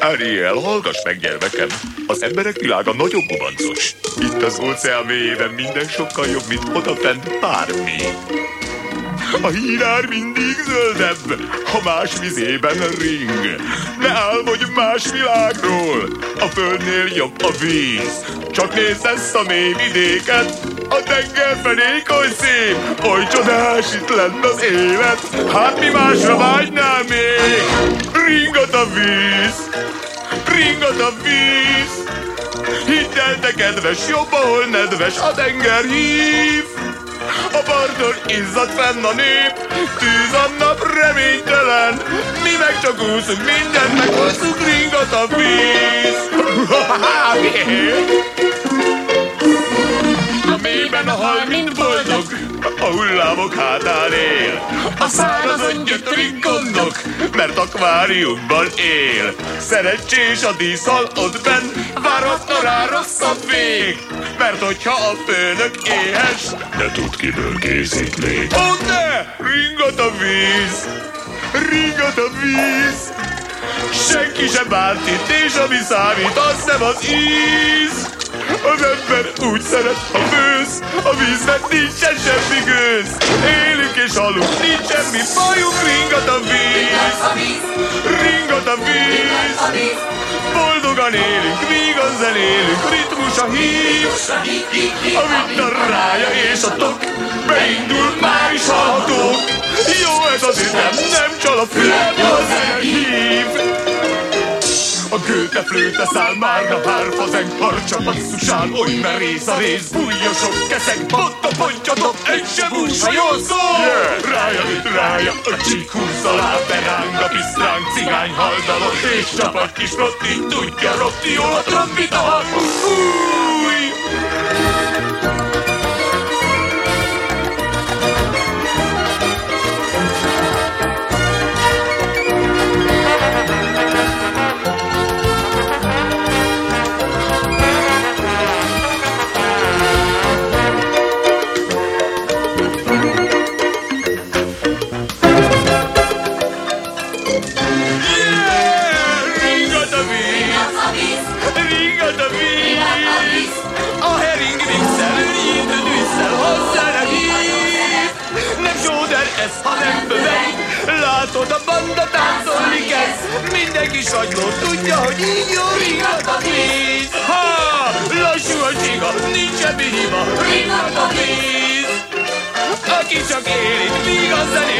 Ariel, hallgass meg, gyermekem! Az emberek világa nagyon gubancos. Itt az óceán mélyében minden sokkal jobb, mint odafent bármi. A hírár mindig zöldebb, ha más vizében ring. Ne álmodj más világról, a földnél jobb a víz. Csak nézd ezt a mély vidéket, a tenger fenék oly szép, oly csodás itt lenne az élet. Hát mi másra vágynál még? Ringat a víz, ringat a víz. Hidd el, te kedves, jobb, ahol nedves, a tenger hív. A parton izzad fenn a nép, tűz a nap reménytelen, mi meg csak úszunk, mindent meghozzuk, ringat a víz. hal mind boldog, a hullámok hátán él. A szárazon gyötrik gondok, mert akváriumban él. Szerencsés a díszhal ott benn, várhatna rá rosszabb vég. Mert hogyha a főnök éhes, ne tud kiből készít még. Ó ne! Ringat a víz! Ringat a víz! Senki sem bánt itt, és ami számít, az nem az íz! Az ember úgy szeret, ha főz, a vízben nincsen semmi gőz. Élünk és halunk, nincs semmi bajunk, ringat a víz. Ringat a víz. Boldogan élünk, míg a zenélünk, ritmus a hív. A vita rája és a tok, beindul, már is hallhatók. Jó ez az ütem, nem csal a fülem, a zene hív. A gőte flőte szál, már a hárfa zeng, harcsa basszusál, oly merész a rész, bújjosok, keszeg, bot a pontyatok, egy se bús, ha jól szól! Yeah! Rája, rája, a csík húzza láb, beráng a pisztránk, cigány haldalok, és csapat kis rotti, tudja rotti, jó a trombita hang, fúj! Ringat a víz! A hering vixel, üljétőd visszel, hozzá a hív! Nem sóder ez, ha nem böveg, látod a banda táncolni kezd, mindenki sagyló tudja, hogy így jó ringat a víz! Ha! Lassú a csiga, nincs semmi hiba, ringat a víz! Aki csak él itt, míg a zenélni,